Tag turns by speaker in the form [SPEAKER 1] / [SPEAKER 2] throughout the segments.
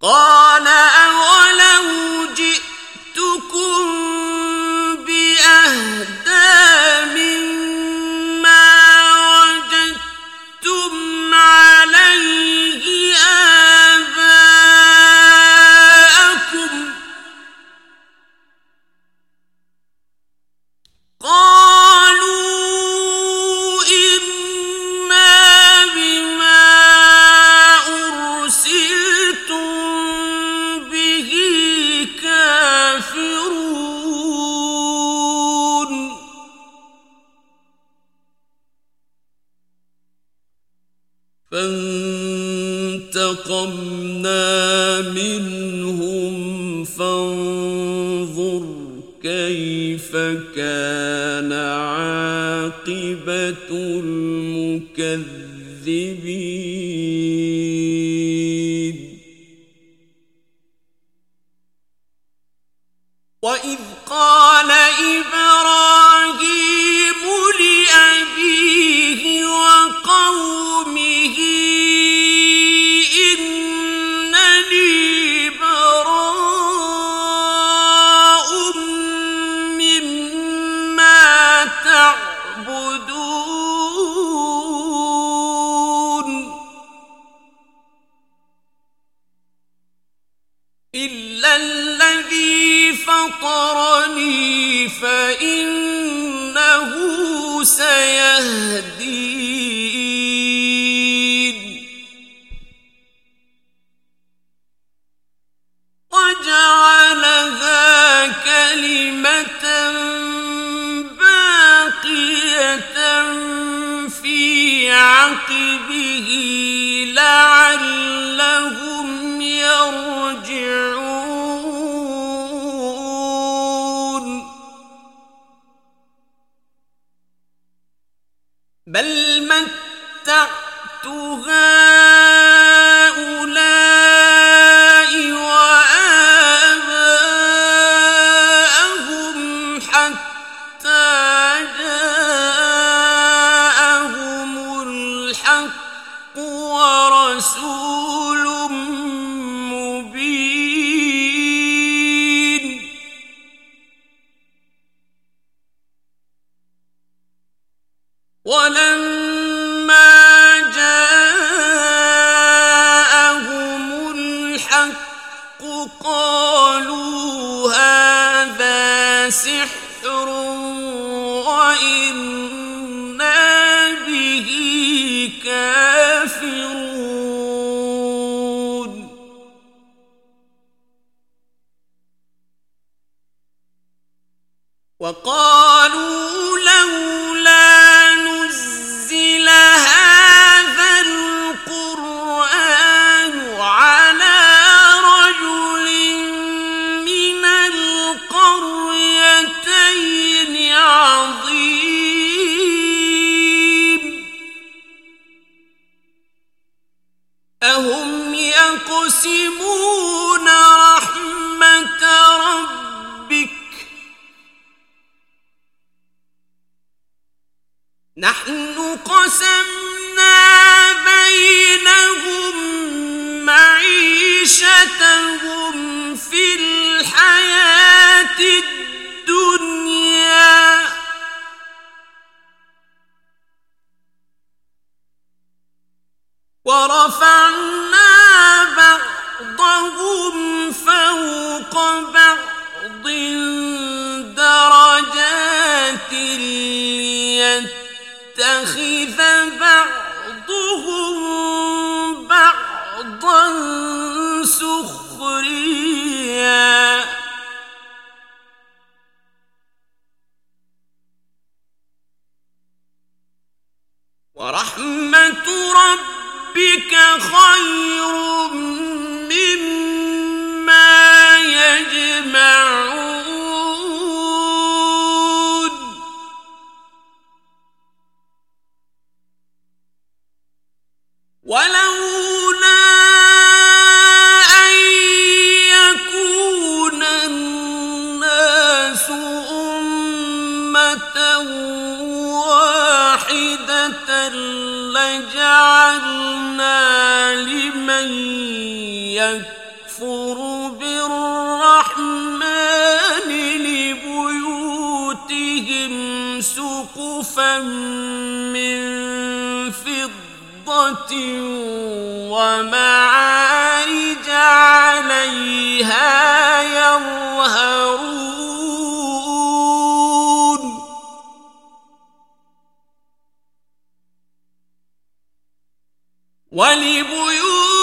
[SPEAKER 1] قال وَإِذْ قَالَ إِبْرَاهِيمُ لِأَبِيهِ وَقَوْمِهِ إِنَّنِي بَرَاءٌ مِّمَّا تَعْبُدُونَ إِلَّا فَإِنَّهُ سَيَهْدِينِ. وَجَعَلَهَا كَلِمَةً بَاقِيَةً فِي عَقِبِهِ لَعَلَّهُ وقالوا لولا نزل هذا القرآن على رجل من القريتين عظيم. أهم يقسمون نحن يكفر بالرحمن لبيوتهم سقفا من فضة ومعارج عليها يظهرون ولبيوتهم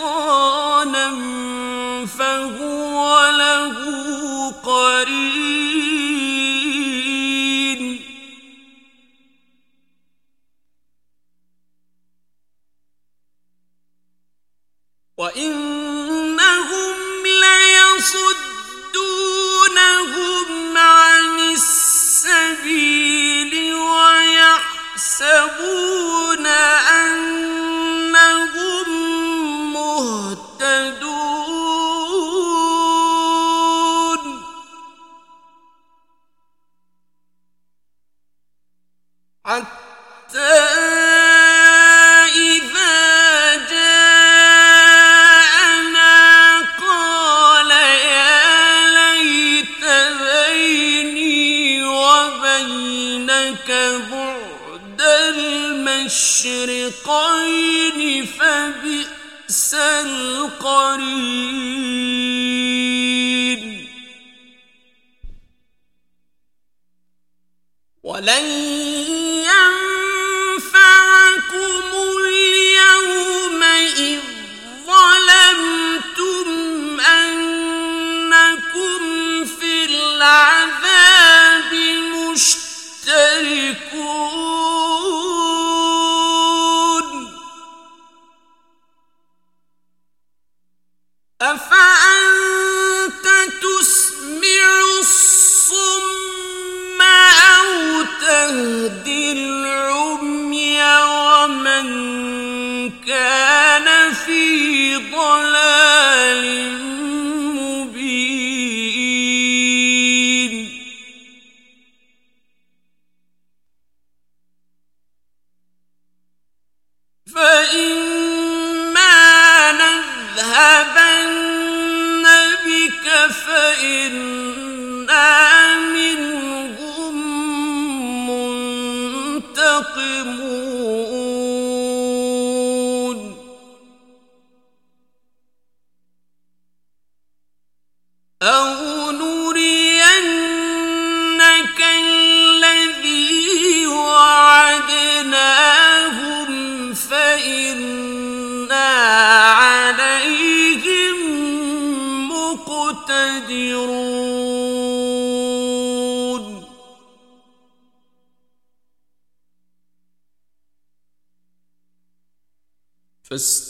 [SPEAKER 1] کو المشرقين فبئس القرين. ولن بك فإن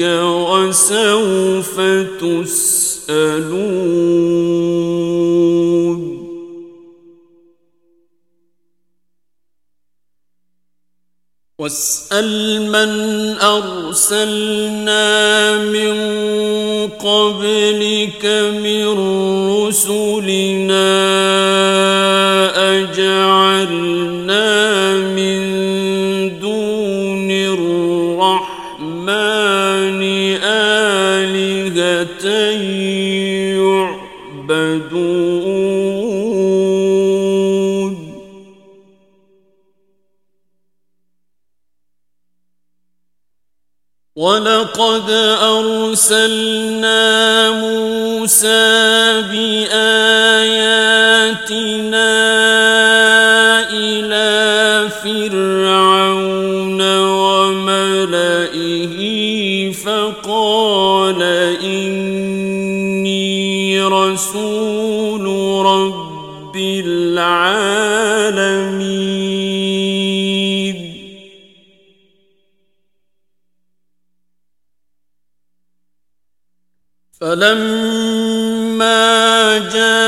[SPEAKER 1] وسوف تسألون. واسأل من أرسلنا من قبلك من رسلنا أجعل وَلَقَدْ أَرْسَلْنَا مُوسَى بِآيَاتِ رسول رب العالمين فلما جاء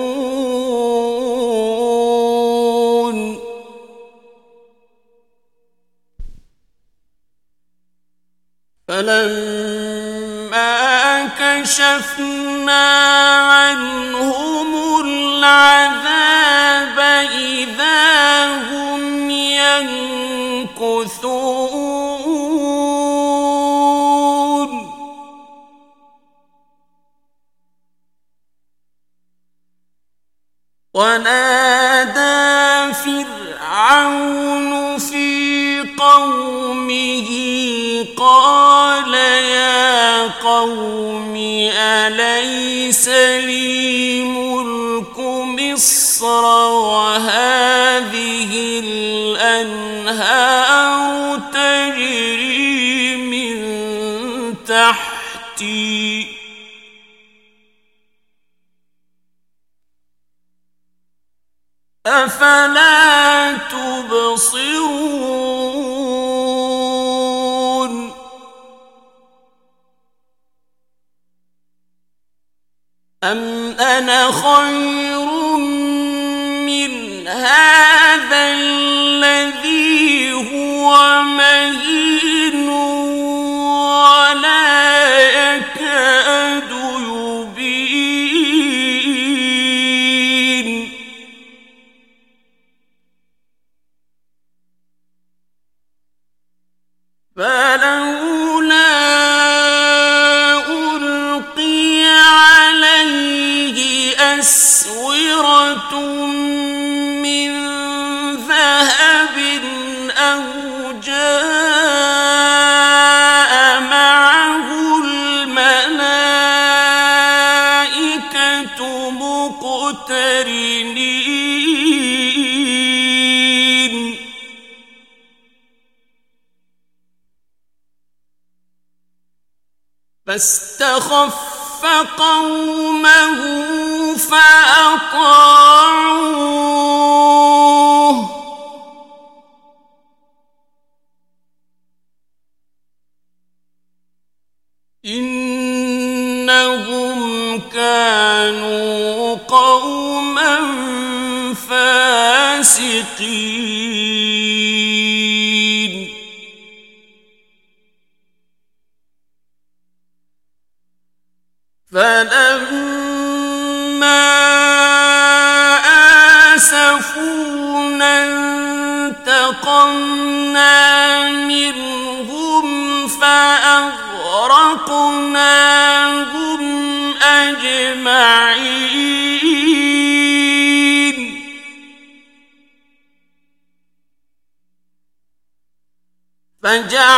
[SPEAKER 1] فكشفنا عنهم العذاب إذا هم ينكثون. ونادى فرعون في قومه قوم أليس لي ملك مصر وهذه الأنهار تجري من تحتي أفلا تبصر كان خير من هذا مقترنين فاستخف قومه فأطاعوه۔ إنه كانوا قوما فاسقين. فلما آسفونا انتقمنا منهم فأغرقناهم فجعلناهم